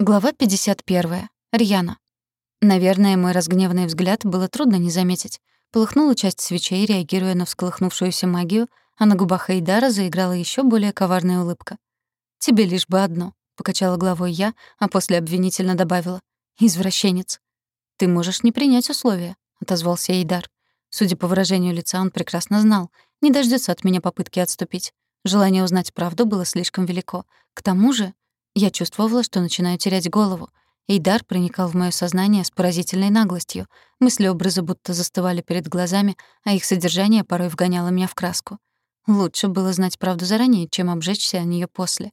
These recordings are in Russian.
Глава 51. Рьяна. Наверное, мой разгневанный взгляд было трудно не заметить. Полыхнула часть свечей, реагируя на всколыхнувшуюся магию, а на губах Эйдара заиграла еще более коварная улыбка. «Тебе лишь бы одно», — покачала головой я, а после обвинительно добавила. «Извращенец». «Ты можешь не принять условия», — отозвался Эйдар. Судя по выражению лица, он прекрасно знал. Не дождется от меня попытки отступить. Желание узнать правду было слишком велико. К тому же я чувствовала, что начинаю терять голову. Эйдар проникал в моё сознание с поразительной наглостью. Мысли-образы будто застывали перед глазами, а их содержание порой вгоняло меня в краску. Лучше было знать правду заранее, чем обжечься о неё после.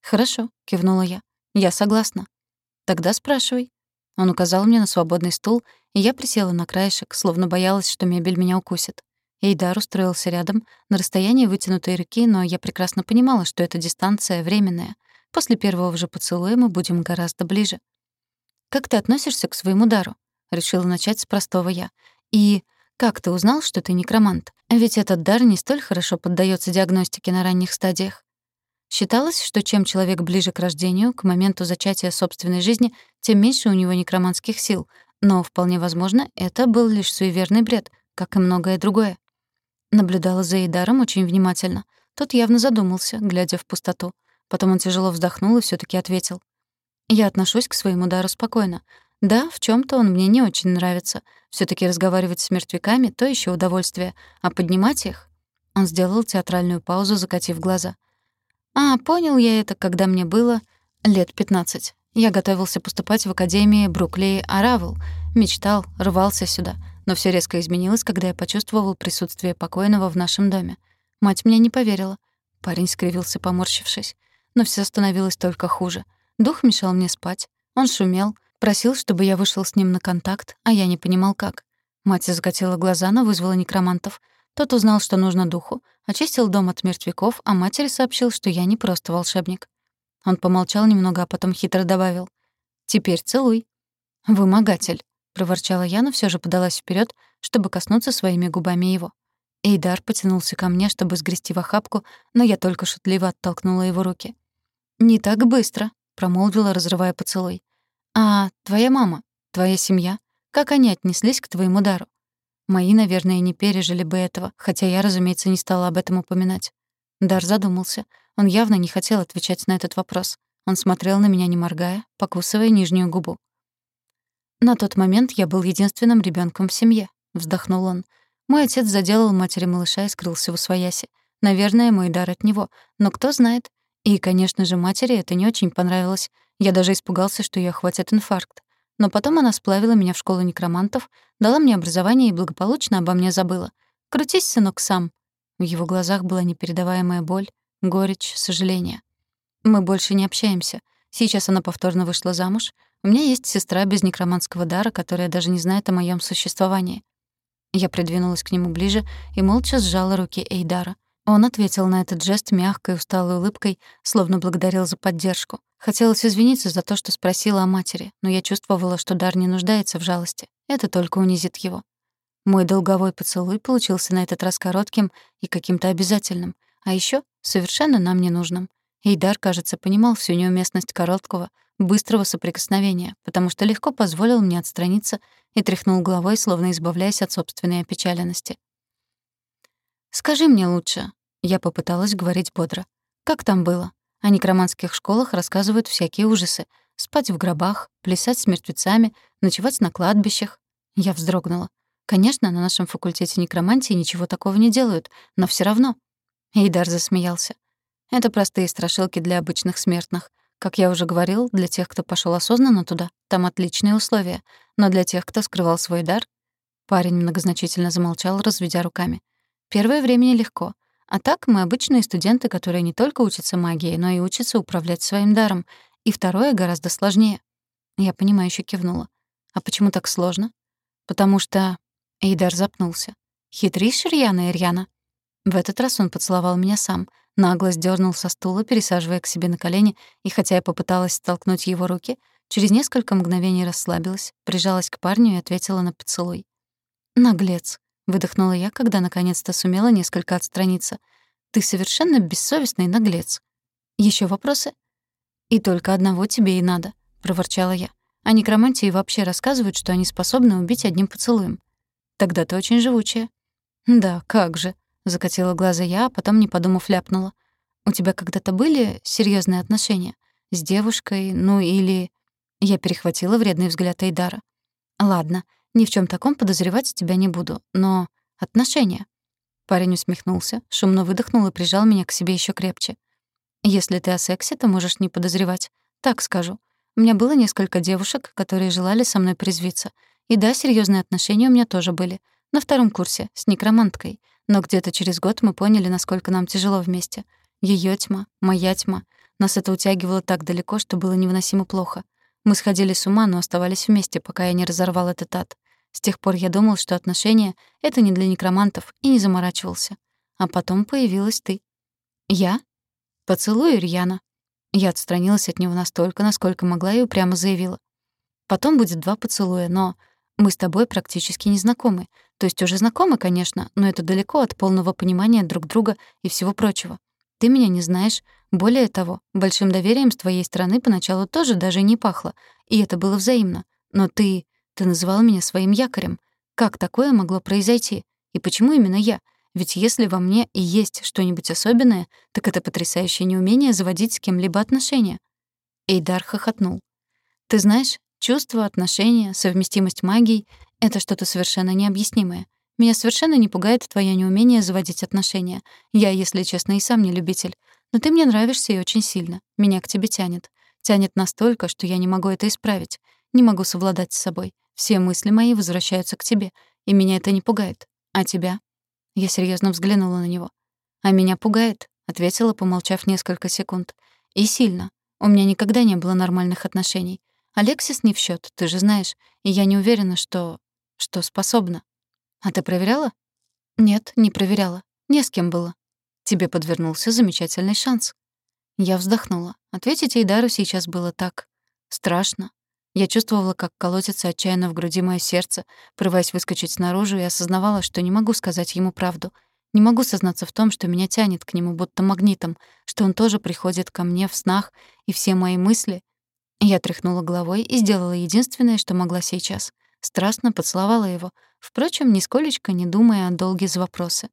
«Хорошо», — кивнула я. «Я согласна». «Тогда спрашивай». Он указал мне на свободный стул, и я присела на краешек, словно боялась, что мебель меня укусит. Эйдар устроился рядом, на расстоянии вытянутой руки, но я прекрасно понимала, что эта дистанция временная. После первого же поцелуя мы будем гораздо ближе. «Как ты относишься к своему дару?» — решила начать с простого я. «И как ты узнал, что ты некромант? Ведь этот дар не столь хорошо поддается диагностике на ранних стадиях». Считалось, что чем человек ближе к рождению, к моменту зачатия собственной жизни, тем меньше у него некроманских сил, но вполне возможно, это был лишь суеверный бред, как и многое другое. Наблюдала за Эйдаром очень внимательно. Тот явно задумался, глядя в пустоту. Потом он тяжело вздохнул и все таки ответил. «Я отношусь к своему дару спокойно. Да, в чем то он мне не очень нравится. все таки разговаривать с мертвяками — то еще удовольствие. А поднимать их...» Он сделал театральную паузу, закатив глаза. «А, понял я это, когда мне было лет 15. Я готовился поступать в Академии Бруклей Аравел. Мечтал, рвался сюда. Но все резко изменилось, когда я почувствовал присутствие покойного в нашем доме. Мать мне не поверила. Парень скривился, поморщившись но все становилось только хуже. Дух мешал мне спать. Он шумел, просил, чтобы я вышел с ним на контакт, а я не понимал, как. Мать закатила глаза, но вызвала некромантов. Тот узнал, что нужно духу, очистил дом от мертвяков, а матери сообщил, что я не просто волшебник. Он помолчал немного, а потом хитро добавил. «Теперь целуй». «Вымогатель», — проворчала я, но все же подалась вперед, чтобы коснуться своими губами его. Эйдар потянулся ко мне, чтобы сгрести в охапку, но я только шутливо оттолкнула его руки. «Не так быстро», — промолвила, разрывая поцелуй. «А твоя мама, твоя семья, как они отнеслись к твоему дару?» Мои, наверное, не пережили бы этого, хотя я, разумеется, не стала об этом упоминать. Дар задумался. Он явно не хотел отвечать на этот вопрос. Он смотрел на меня, не моргая, покусывая нижнюю губу. «На тот момент я был единственным ребенком в семье», — вздохнул он. «Мой отец заделал матери малыша и скрылся в усвоясе. Наверное, мой дар от него. Но кто знает, и, конечно же, матери это не очень понравилось. Я даже испугался, что её хватит инфаркт. Но потом она сплавила меня в школу некромантов, дала мне образование и благополучно обо мне забыла. «Крутись, сынок, сам». В его глазах была непередаваемая боль, горечь, сожаление. Мы больше не общаемся. Сейчас она повторно вышла замуж. У меня есть сестра без некроманского дара, которая даже не знает о моём существовании. Я придвинулась к нему ближе и молча сжала руки Эйдара. Он ответил на этот жест мягкой, усталой улыбкой, словно благодарил за поддержку. Хотелось извиниться за то, что спросила о матери, но я чувствовала, что Дар не нуждается в жалости. Это только унизит его. Мой долговой поцелуй получился на этот раз коротким и каким-то обязательным, а еще совершенно нам ненужным. Дар, кажется, понимал всю неуместность короткого, быстрого соприкосновения, потому что легко позволил мне отстраниться и тряхнул головой, словно избавляясь от собственной опечаленности. «Скажи мне лучше». Я попыталась говорить бодро. «Как там было?» О некроманских школах рассказывают всякие ужасы. Спать в гробах, плясать с мертвецами, ночевать на кладбищах. Я вздрогнула. Конечно, на нашем факультете некромантии ничего такого не делают, но все равно. Эйдар засмеялся. Это простые страшилки для обычных смертных. Как я уже говорил, для тех, кто пошел осознанно туда, там отличные условия. Но для тех, кто скрывал свой дар... Парень многозначительно замолчал, разведя руками. Первое время нелегко. А так мы обычные студенты, которые не только учатся магии, но и учатся управлять своим даром. И второе гораздо сложнее. Я понимающе кивнула. А почему так сложно? Потому что... Эйдар запнулся. Хитришь, Рьяна Ирьяна? В этот раз он поцеловал меня сам, нагло сдернул со стула, пересаживая к себе на колени, и хотя я попыталась столкнуть его руки, через несколько мгновений расслабилась, прижалась к парню и ответила на поцелуй. Наглец. Выдохнула я, когда наконец-то сумела несколько отстраниться. «Ты совершенно бессовестный наглец. Еще вопросы?» «И только одного тебе и надо. проворчала я. «О некромантии вообще рассказывают, что они способны убить одним поцелуем». «Тогда ты очень живучая». «Да, как же», — закатила глаза я, а потом, не подумав, ляпнула. «У тебя когда-то были серьезные отношения? С девушкой, ну или...» Я перехватила вредный взгляд Эйдара. «Ладно, ни в чем таком подозревать тебя не буду, но... отношения...» Парень усмехнулся, шумно выдохнул и прижал меня к себе еще крепче. «Если ты о сексе, то можешь не подозревать. Так скажу. У меня было несколько девушек, которые желали со мной призвиться. И да, серьезные отношения у меня тоже были. На втором курсе, с некроманткой. Но где-то через год мы поняли, насколько нам тяжело вместе. Ее тьма, моя тьма. Нас это утягивало так далеко, что было невыносимо плохо. Мы сходили с ума, но оставались вместе, пока я не разорвал этот ад. С тех пор я думал, что отношения — это не для некромантов, и не заморачивался. А потом появилась ты. Я? Поцелуй, Ирьяна. Я отстранилась от него настолько, насколько могла, и упрямо заявила. Потом будет два поцелуя, но мы с тобой практически не знакомы. То есть уже знакомы, конечно, но это далеко от полного понимания друг друга и всего прочего. Ты меня не знаешь. Более того, большим доверием с твоей стороны поначалу тоже даже не пахло, и это было взаимно. Но ты... Ты называл меня своим якорем. Как такое могло произойти? И почему именно я? Ведь если во мне и есть что-нибудь особенное, так это потрясающее неумение заводить с кем-либо отношения. Эйдар хохотнул. Ты знаешь, чувства, отношения, совместимость магий — это что-то совершенно необъяснимое. Меня совершенно не пугает твое неумение заводить отношения. Я, если честно, и сам не любитель. Но ты мне нравишься и очень сильно. Меня к тебе тянет. Тянет настолько, что я не могу это исправить. Не могу совладать с собой. Все мысли мои возвращаются к тебе, и меня это не пугает. А тебя? Я серьезно взглянула на него. А меня пугает, ответила, помолчав несколько секунд. И сильно. У меня никогда не было нормальных отношений. Алексис не в счет, ты же знаешь, и я не уверена, что что способна. А ты проверяла? Нет, не проверяла. Не с кем было. Тебе подвернулся замечательный шанс. Я вздохнула. Ответить Эйдару сейчас было так страшно, я чувствовала, как колотится отчаянно в груди моё сердце, прорываясь выскочить наружу, и осознавала, что не могу сказать ему правду. Не могу сознаться в том, что меня тянет к нему будто магнитом, что он тоже приходит ко мне в снах, и все мои мысли... Я тряхнула головой и сделала единственное, что могла сейчас. Страстно поцеловала его, впрочем, нисколечко не думая о долге за вопросы.